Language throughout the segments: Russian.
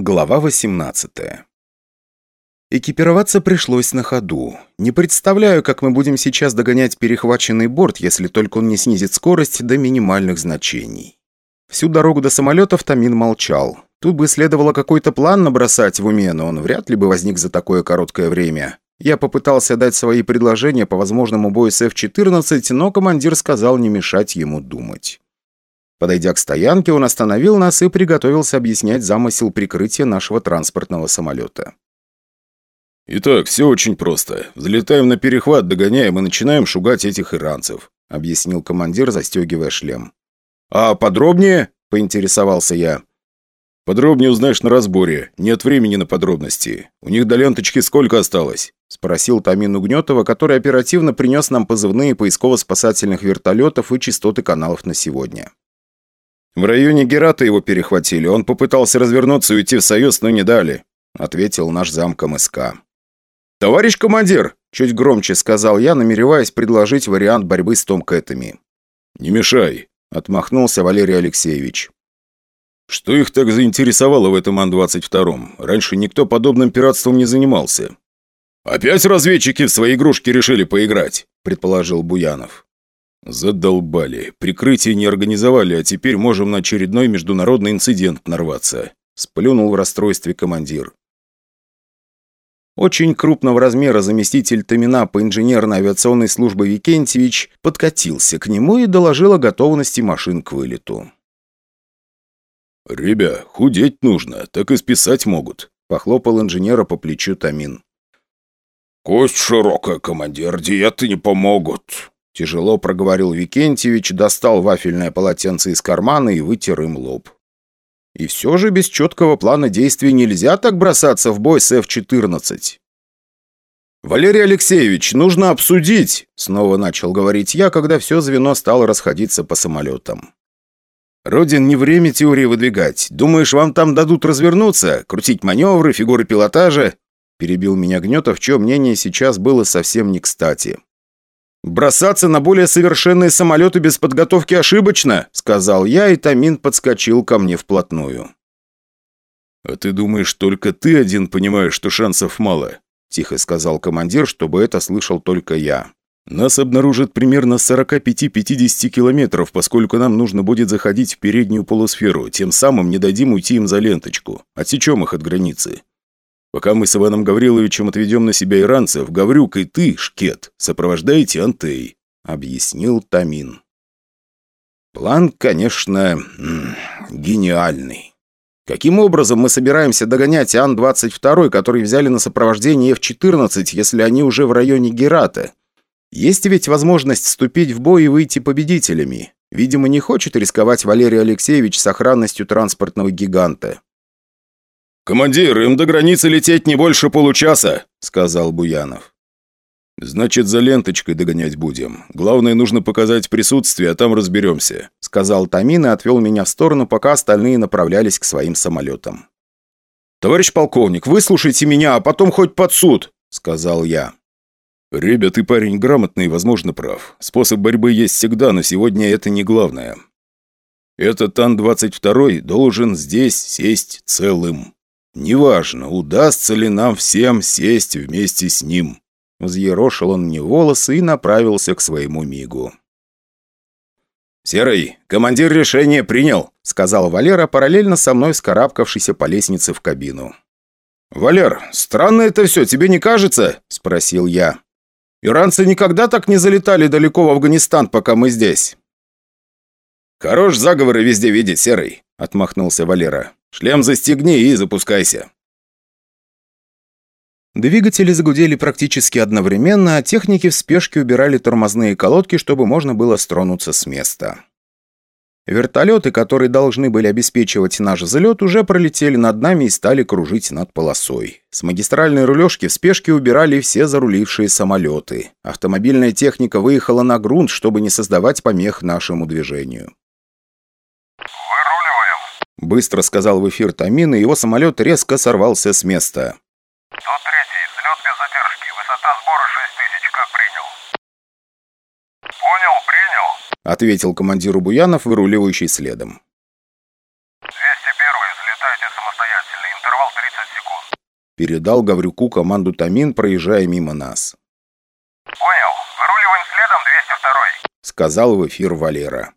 Глава 18 Экипироваться пришлось на ходу. Не представляю, как мы будем сейчас догонять перехваченный борт, если только он не снизит скорость до минимальных значений. Всю дорогу до самолетов Тамин молчал. Тут бы следовало какой-то план набросать в уме, но он вряд ли бы возник за такое короткое время. Я попытался дать свои предложения по возможному бою с F-14, но командир сказал не мешать ему думать. Подойдя к стоянке, он остановил нас и приготовился объяснять замысел прикрытия нашего транспортного самолета. «Итак, все очень просто. Взлетаем на перехват, догоняем и начинаем шугать этих иранцев», объяснил командир, застегивая шлем. «А подробнее?» – поинтересовался я. «Подробнее узнаешь на разборе. Нет времени на подробности. У них до ленточки сколько осталось?» – спросил Тамин Угнетова, который оперативно принес нам позывные поисково-спасательных вертолетов и частоты каналов на сегодня. «В районе Герата его перехватили. Он попытался развернуться и уйти в Союз, но не дали», — ответил наш зам МСК. «Товарищ командир!» — чуть громче сказал я, намереваясь предложить вариант борьбы с томкэтами. «Не мешай», — отмахнулся Валерий Алексеевич. «Что их так заинтересовало в этом Ан-22? Раньше никто подобным пиратством не занимался». «Опять разведчики в свои игрушки решили поиграть», — предположил Буянов. «Задолбали. Прикрытие не организовали, а теперь можем на очередной международный инцидент нарваться», – сплюнул в расстройстве командир. Очень крупного размера заместитель Томина по инженерно-авиационной службе Викентьевич подкатился к нему и доложил о готовности машин к вылету. «Ребя, худеть нужно, так и списать могут», – похлопал инженера по плечу Томин. «Кость широкая, командир, диеты не помогут», Тяжело проговорил Викентьевич, достал вафельное полотенце из кармана и вытер им лоб. И все же без четкого плана действий нельзя так бросаться в бой с F-14. «Валерий Алексеевич, нужно обсудить!» Снова начал говорить я, когда все звено стало расходиться по самолетам. «Родин, не время теории выдвигать. Думаешь, вам там дадут развернуться, крутить маневры, фигуры пилотажа?» Перебил меня Гнетов, чье мнение сейчас было совсем не кстати. «Бросаться на более совершенные самолеты без подготовки ошибочно», сказал я, и Тамин подскочил ко мне вплотную. «А ты думаешь, только ты один понимаешь, что шансов мало?» тихо сказал командир, чтобы это слышал только я. «Нас обнаружат примерно с 45-50 километров, поскольку нам нужно будет заходить в переднюю полусферу, тем самым не дадим уйти им за ленточку. Отсечем их от границы. Пока мы с Иваном Гавриловичем отведем на себя иранцев, Гаврюк и ты, Шкет, сопровождаете Антей», — объяснил Тамин. План, конечно, гениальный. Каким образом мы собираемся догонять Ан-22, который взяли на сопровождение F-14, если они уже в районе Герата? Есть ведь возможность вступить в бой и выйти победителями. Видимо, не хочет рисковать Валерий Алексеевич с охранностью транспортного гиганта. «Командир, им до границы лететь не больше получаса», — сказал Буянов. «Значит, за ленточкой догонять будем. Главное, нужно показать присутствие, а там разберемся», — сказал Тамин и отвел меня в сторону, пока остальные направлялись к своим самолетам. «Товарищ полковник, выслушайте меня, а потом хоть под суд», — сказал я. «Ребят, ты парень грамотный и, возможно, прав. Способ борьбы есть всегда, но сегодня это не главное. Этот Ан-22 должен здесь сесть целым». Неважно, удастся ли нам всем сесть вместе с ним. Взъерошил он мне волосы и направился к своему мигу. «Серый, командир решение принял», — сказал Валера, параллельно со мной скарабкавшийся по лестнице в кабину. «Валер, странно это все, тебе не кажется?» — спросил я. «Иранцы никогда так не залетали далеко в Афганистан, пока мы здесь». «Хорош заговоры везде видеть, Серый», — отмахнулся Валера. Шлем застегни и запускайся». Двигатели загудели практически одновременно, а техники в спешке убирали тормозные колодки, чтобы можно было стронуться с места. Вертолеты, которые должны были обеспечивать наш взлет, уже пролетели над нами и стали кружить над полосой. С магистральной рулежки в спешке убирали все зарулившие самолеты. Автомобильная техника выехала на грунт, чтобы не создавать помех нашему движению. Быстро сказал в эфир Тамин, и его самолет резко сорвался с места. Тут третий, взлет без задержки, высота сбора 6000, как принял. Понял, принял, ответил командиру Буянов, выруливающий следом. 201 взлетайте самостоятельно интервал 30 секунд. Передал Гаврюку команду Тамин, проезжая мимо нас. Понял. Выруливаем следом 202 Сказал в эфир Валера.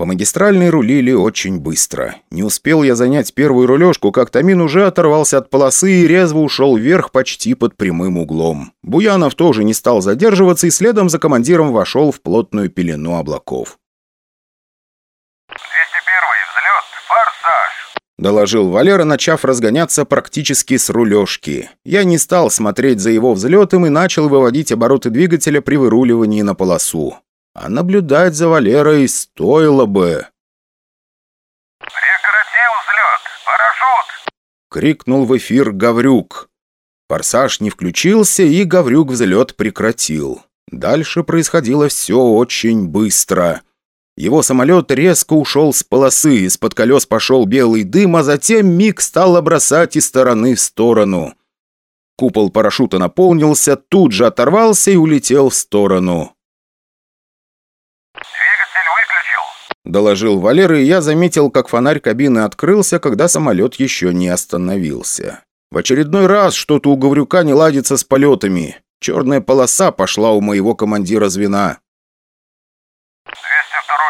По магистральной рулили очень быстро. Не успел я занять первую рулежку, как Тамин уже оторвался от полосы и резво ушел вверх почти под прямым углом. Буянов тоже не стал задерживаться и следом за командиром вошел в плотную пелену облаков. 201 взлет. Форсаж. Доложил Валера, начав разгоняться практически с рулежки. Я не стал смотреть за его взлетом и начал выводить обороты двигателя при выруливании на полосу. А наблюдать за Валерой стоило бы. Прекратил взлет. Парашют. Крикнул в эфир Гаврюк. Форсаж не включился, и Гаврюк взлет прекратил. Дальше происходило все очень быстро. Его самолет резко ушел с полосы, из-под колес пошел белый дым, а затем миг стал бросать из стороны в сторону. Купол парашюта наполнился, тут же оторвался и улетел в сторону. Доложил Валера, и я заметил, как фонарь кабины открылся, когда самолет еще не остановился. В очередной раз что-то у Гаврюка не ладится с полетами. Черная полоса пошла у моего командира звена. 202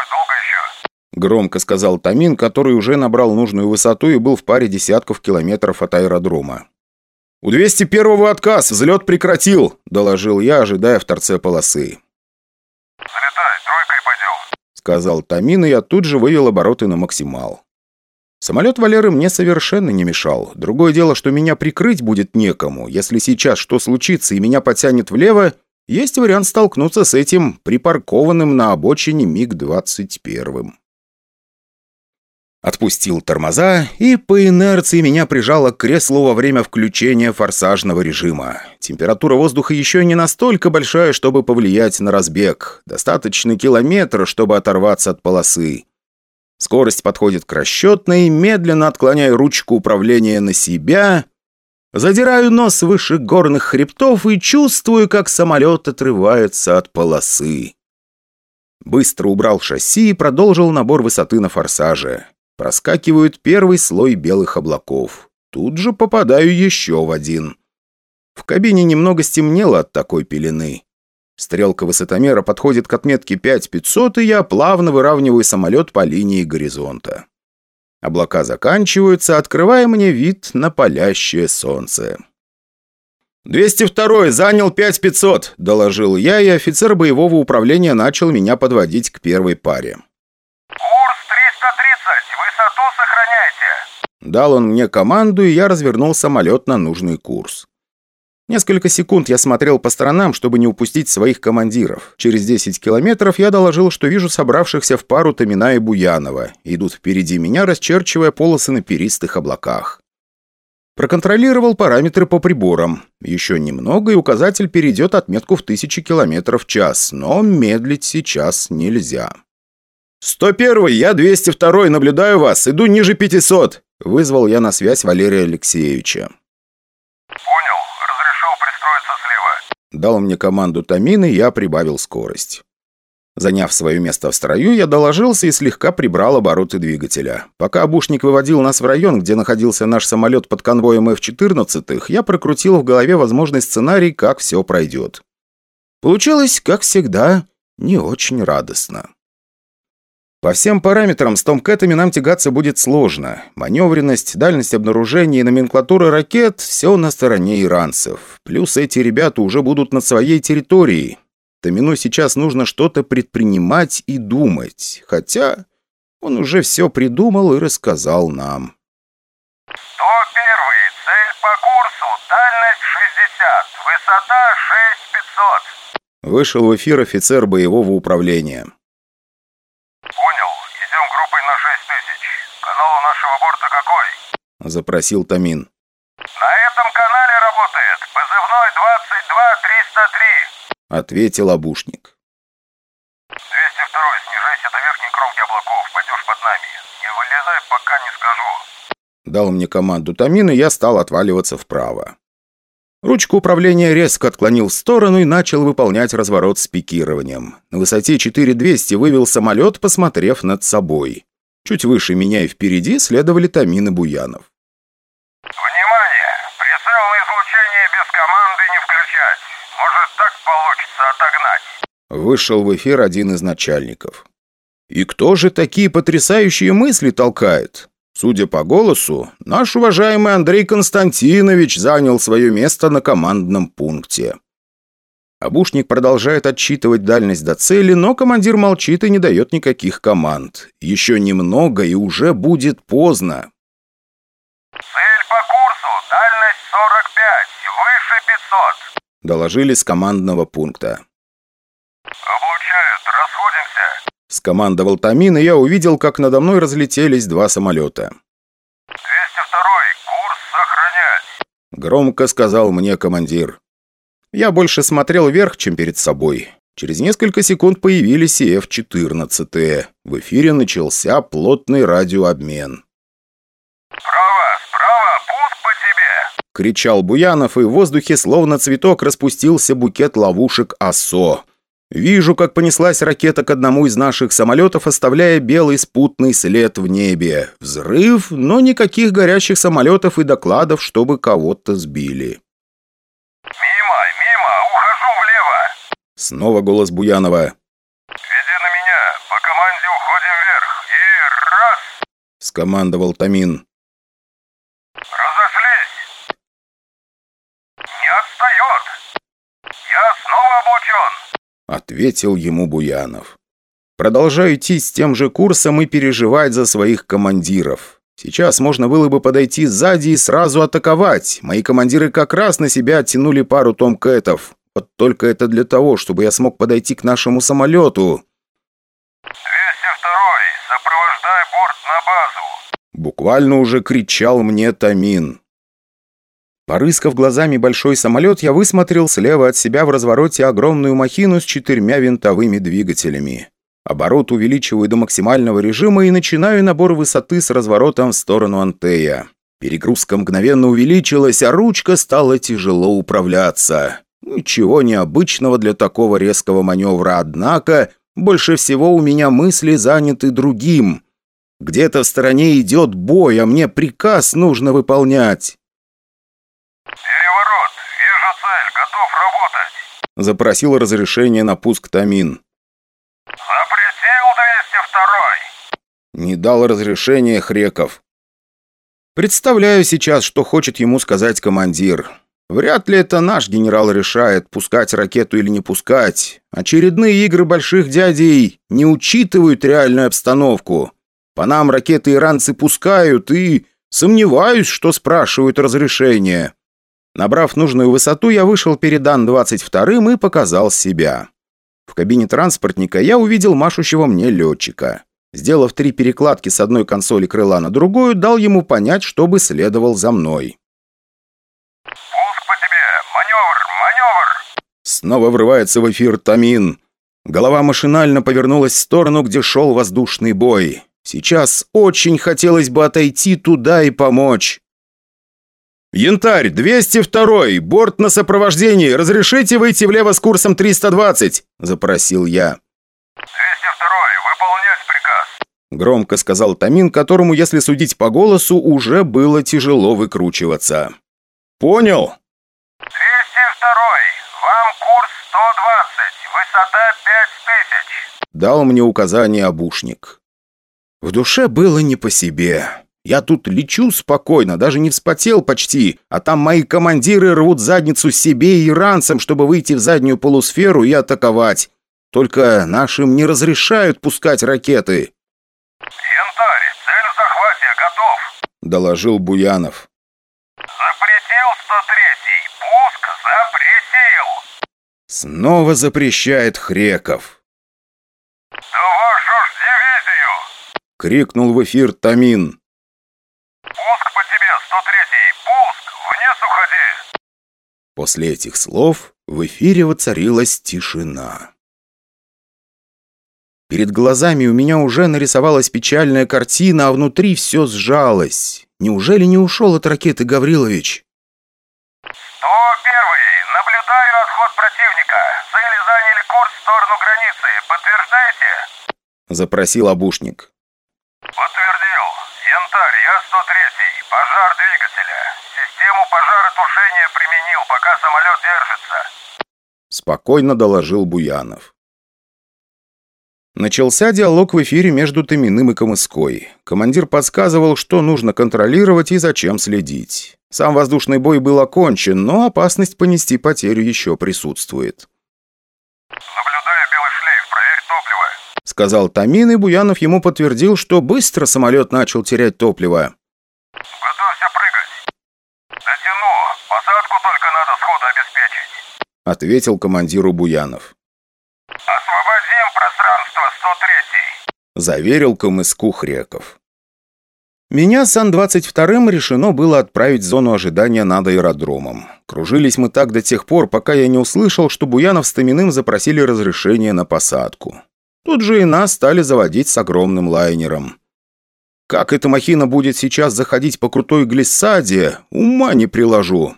долго еще? Громко сказал Тамин, который уже набрал нужную высоту и был в паре десятков километров от аэродрома. «У 201-го отказ, взлет прекратил», – доложил я, ожидая в торце полосы. Сказал Тамин, и я тут же вывел обороты на максимал. Самолет Валеры мне совершенно не мешал. Другое дело, что меня прикрыть будет некому. Если сейчас что случится и меня потянет влево, есть вариант столкнуться с этим припаркованным на обочине МиГ-21. Отпустил тормоза, и по инерции меня прижало к креслу во время включения форсажного режима. Температура воздуха еще не настолько большая, чтобы повлиять на разбег. Достаточно километра, чтобы оторваться от полосы. Скорость подходит к расчетной, медленно отклоняю ручку управления на себя, задираю нос выше горных хребтов и чувствую, как самолет отрывается от полосы. Быстро убрал шасси и продолжил набор высоты на форсаже. Проскакивают первый слой белых облаков. Тут же попадаю еще в один. В кабине немного стемнело от такой пелены. Стрелка высотомера подходит к отметке 5500, и я плавно выравниваю самолет по линии горизонта. Облака заканчиваются, открывая мне вид на палящее солнце. «202-й, занял 5500», – доложил я, и офицер боевого управления начал меня подводить к первой паре. Курс 330. Высоту сохраняйте. Дал он мне команду, и я развернул самолет на нужный курс. Несколько секунд я смотрел по сторонам, чтобы не упустить своих командиров. Через 10 километров я доложил, что вижу собравшихся в пару Томина и Буянова. Идут впереди меня, расчерчивая полосы на перистых облаках. Проконтролировал параметры по приборам. Еще немного, и указатель перейдет отметку в 1000 километров в час, но медлить сейчас нельзя. «101-й, я 202-й, наблюдаю вас, иду ниже 500», вызвал я на связь Валерия Алексеевича. Понял. Разрешил пристроиться слева. Дал мне команду Тамин, и я прибавил скорость. Заняв свое место в строю, я доложился и слегка прибрал обороты двигателя. Пока обушник выводил нас в район, где находился наш самолет под конвоем F-14, я прокрутил в голове возможный сценарий, как все пройдет. Получилось, как всегда, не очень радостно. По всем параметрам с томкэтами нам тягаться будет сложно. Маневренность, дальность обнаружения и номенклатура ракет – все на стороне иранцев. Плюс эти ребята уже будут на своей территории. Томину сейчас нужно что-то предпринимать и думать. Хотя он уже все придумал и рассказал нам. 101. Цель по курсу. Дальность 60. Высота 6500. Вышел в эфир офицер боевого управления. Понял. Идем группой на 6000. Нашего борта какой? Запросил Тамин. На этом канале работает. Позывной 22303. Ответил обушник. 202. Снижайся до верхней кромки облаков. Пойдешь под нами. Не вылезай, пока не скажу. Дал мне команду Тамин, и я стал отваливаться вправо. Ручку управления резко отклонил в сторону и начал выполнять разворот с пикированием. На высоте 4200 вывел самолет, посмотрев над собой. Чуть выше меня и впереди следовали Томин и Буянов. «Внимание! Прицелное излучение без команды не включать. Может, так получится отогнать». Вышел в эфир один из начальников. «И кто же такие потрясающие мысли толкает?» Судя по голосу, наш уважаемый Андрей Константинович занял свое место на командном пункте. Обушник продолжает отчитывать дальность до цели, но командир молчит и не дает никаких команд. Еще немного, и уже будет поздно. «Цель по курсу, дальность 45, выше 500», — доложили с командного пункта. «Облучают, расходимся», — скомандовал Тамин, и я увидел, как надо мной разлетелись два самолета. «202, курс сохранять», — громко сказал мне командир. Я больше смотрел вверх, чем перед собой. Через несколько секунд появились и F-14. В эфире начался плотный радиообмен. «Справа, справа, пуск по тебе!» — кричал Буянов, и в воздухе, словно цветок, распустился букет ловушек ОСО. Вижу, как понеслась ракета к одному из наших самолетов, оставляя белый спутный след в небе. Взрыв, но никаких горящих самолетов и докладов, чтобы кого-то сбили. Снова голос Буянова. «Веди на меня. По команде уходим вверх. И раз!» Скомандовал Тамин. «Разошлись!» «Не отстает! Я снова облучен!» Ответил ему Буянов. Продолжаю идти с тем же курсом и переживать за своих командиров. Сейчас можно было бы подойти сзади и сразу атаковать. Мои командиры как раз на себя оттянули пару томкэтов. Вот только это для того, чтобы я смог подойти к нашему самолету. 202 сопровождай борт на базу. Буквально уже кричал мне Тамин. Порыскав глазами большой самолет, я высмотрел слева от себя в развороте огромную махину с четырьмя винтовыми двигателями. Оборот увеличиваю до максимального режима и начинаю набор высоты с разворотом в сторону Антея. Перегрузка мгновенно увеличилась, а ручка стала тяжело управляться. Ничего необычного для такого резкого маневра, однако больше всего у меня мысли заняты другим. Где-то в стороне идет бой, а мне приказ нужно выполнять. «Переворот! Вижу цель, готов работать!» Запросил разрешение на пуск Тамин. «Запретил 202 Не дал разрешения Хреков. Представляю сейчас, что хочет ему сказать командир. Вряд ли это наш генерал решает, пускать ракету или не пускать. Очередные игры больших дядей не учитывают реальную обстановку. По нам ракеты иранцы пускают и... Сомневаюсь, что спрашивают разрешение. Набрав нужную высоту, я вышел перед Ан-22 и показал себя. В кабине транспортника я увидел машущего мне летчика. Сделав три перекладки с одной консоли крыла на другую, дал ему понять, чтобы следовал за мной. Снова врывается в эфир Тамин. Голова машинально повернулась в сторону, где шел воздушный бой. Сейчас очень хотелось бы отойти туда и помочь. «Янтарь, 202-й, борт на сопровождении. Разрешите выйти влево с курсом 320?» – запросил я. «202-й, выполнять приказ», – громко сказал Тамин, которому, если судить по голосу, уже было тяжело выкручиваться. «Понял?» «Вам курс 120, высота 5000», — дал мне указание обушник. В душе было не по себе. Я тут лечу спокойно, даже не вспотел почти, а там мои командиры рвут задницу себе и иранцам, чтобы выйти в заднюю полусферу и атаковать. Только нашим не разрешают пускать ракеты. «Янтарь, цель в захвате, готов», — доложил Буянов. «Запретил 103-й, пуск запретил». Снова запрещает Хреков. «Да вашу ж дивизию!» — крикнул в эфир Тамин. «Пуск по тебе, 103-й! Пуск! Вниз уходи!» После этих слов в эфире воцарилась тишина. Перед глазами у меня уже нарисовалась печальная картина, а внутри все сжалось. Неужели не ушел от ракеты Гаврилович? Наблюдаю отход противника. Цели заняли курс в сторону границы. Подтверждаете?» Запросил обушник. «Подтвердил. Янтарь, я 103-й. Пожар двигателя. Систему пожаротушения применил, пока самолет держится». Спокойно доложил Буянов. Начался диалог в эфире между Томиным и Камыской. Командир подсказывал, что нужно контролировать и зачем следить. Сам воздушный бой был окончен, но опасность понести потерю еще присутствует. Наблюдаю белый шлейф, проверь топливо. Сказал Томин, и Буянов ему подтвердил, что быстро самолет начал терять топливо. Готовься прыгать. Дотяну. Посадку только надо сходу обеспечить. Ответил командиру Буянов. Освободим пространство 103 Заверил Камыску Хреков. Меня с Ан-22 решено было отправить в зону ожидания над аэродромом. Кружились мы так до тех пор, пока я не услышал, что Буянов с Томиным запросили разрешение на посадку. Тут же и нас стали заводить с огромным лайнером. Как эта махина будет сейчас заходить по крутой глиссаде, ума не приложу.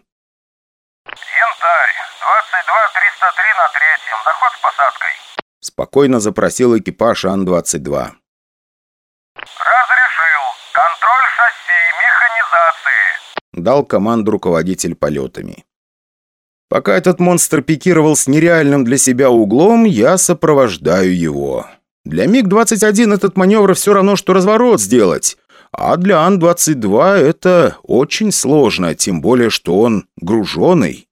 Янтарь. 22-303 на третьем. Заход с посадкой. Спокойно запросил экипаж Ан-22. Разрешил. Дал команду руководитель полетами. Пока этот монстр пикировал с нереальным для себя углом, я сопровождаю его. Для МиГ-21 этот маневр все равно, что разворот сделать. А для Ан-22 это очень сложно, тем более, что он груженый.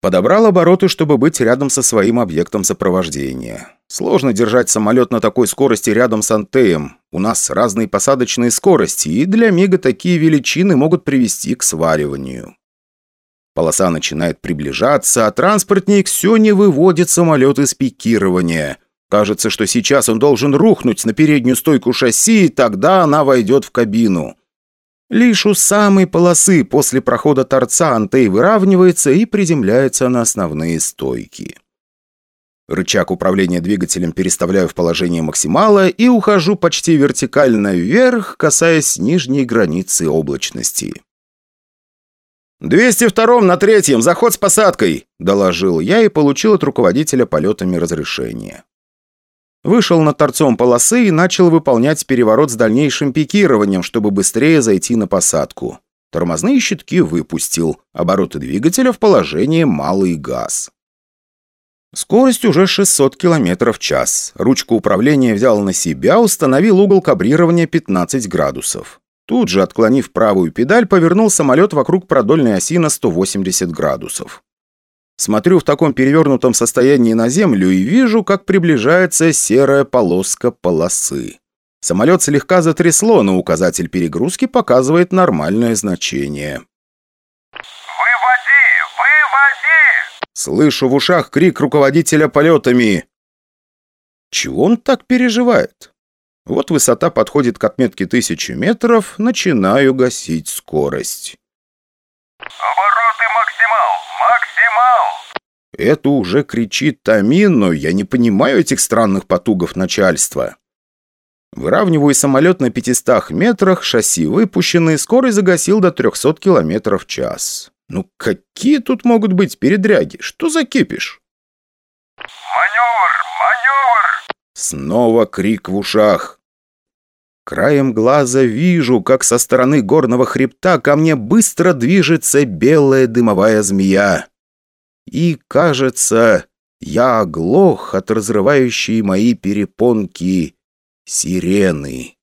Подобрал обороты, чтобы быть рядом со своим объектом сопровождения. Сложно держать самолет на такой скорости рядом с Антеем. У нас разные посадочные скорости, и для Мига такие величины могут привести к сваливанию. Полоса начинает приближаться, а транспортник все не выводит самолет из пикирования. Кажется, что сейчас он должен рухнуть на переднюю стойку шасси, и тогда она войдет в кабину. Лишь у самой полосы после прохода торца антей выравнивается и приземляется на основные стойки. Рычаг управления двигателем переставляю в положение максимала и ухожу почти вертикально вверх, касаясь нижней границы облачности. «202 на третьем, заход с посадкой!» – доложил я и получил от руководителя полетами разрешение. Вышел над торцом полосы и начал выполнять переворот с дальнейшим пикированием, чтобы быстрее зайти на посадку. Тормозные щитки выпустил, обороты двигателя в положении малый газ. Скорость уже 600 км в час. Ручку управления взял на себя, установил угол кабрирования 15 градусов. Тут же, отклонив правую педаль, повернул самолет вокруг продольной оси на 180 градусов. Смотрю в таком перевернутом состоянии на землю и вижу, как приближается серая полоска полосы. Самолет слегка затрясло, но указатель перегрузки показывает нормальное значение. Слышу в ушах крик руководителя полетами. Чего он так переживает? Вот высота подходит к отметке 1000 метров, начинаю гасить скорость. Обороты максимал! Максимал! Это уже кричит Тамин, но я не понимаю этих странных потугов начальства. Выравниваю самолет на 500 метрах, шасси выпущенные, скорость загасил до 300 км в час. Ну какие тут могут быть передряги? Что за кипиш? Маневр! Маневр! Снова крик в ушах. Краем глаза вижу, как со стороны горного хребта ко мне быстро движется белая дымовая змея. И, кажется, я оглох от разрывающей мои перепонки сирены.